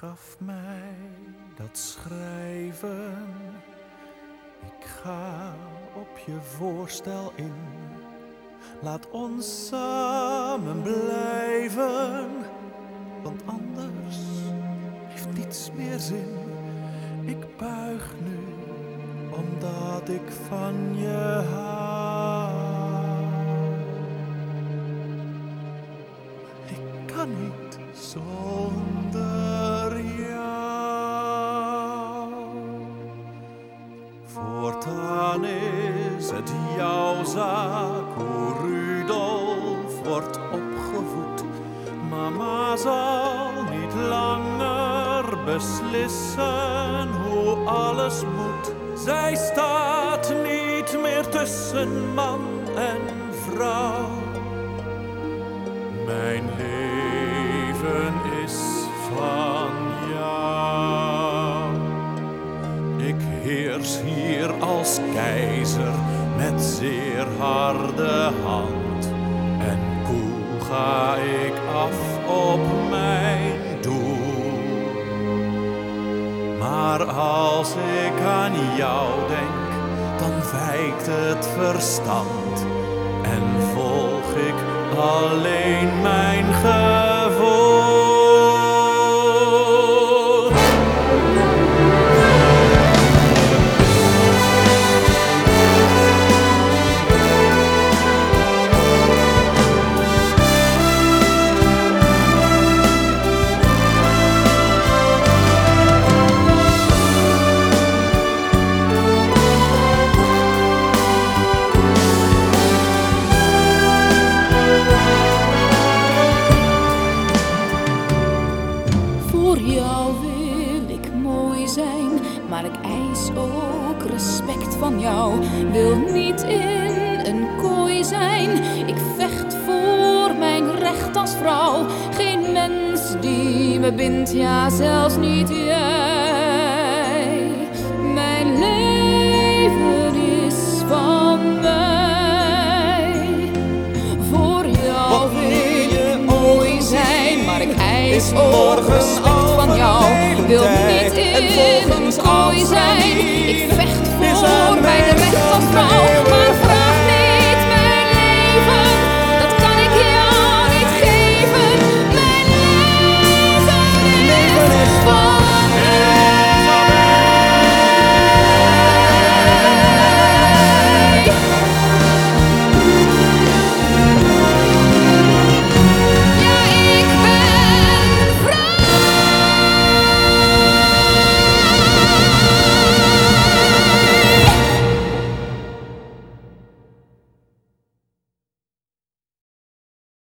gaf mij dat schrijven. Ik ga op je voorstel in. Laat ons samen blijven, want anders heeft niets meer zin. Ik buig nu, omdat ik van je hou. Niet zonder jou. Voortaan is het jouw zaak hoe Rudolf wordt opgevoed. Mama zal niet langer beslissen hoe alles moet. Zij staat niet meer tussen man en vrouw. Mijn leven is van jou. Ik heers hier als keizer met zeer harde hand. En koel ga ik af op mijn doel. Maar als ik aan jou denk, dan wijkt het verstand. En volg ik alleen mijn gevoel. Jou wil ik mooi zijn, maar ik eis ook respect van jou. Wil niet in een kooi zijn, ik vecht voor mijn recht als vrouw. Geen mens die me bindt, ja zelfs niet jij. Mijn leven is van mij. Voor jou wil je mooi zijn, maar ik eis is ook respect volgens een kooi ons zijn.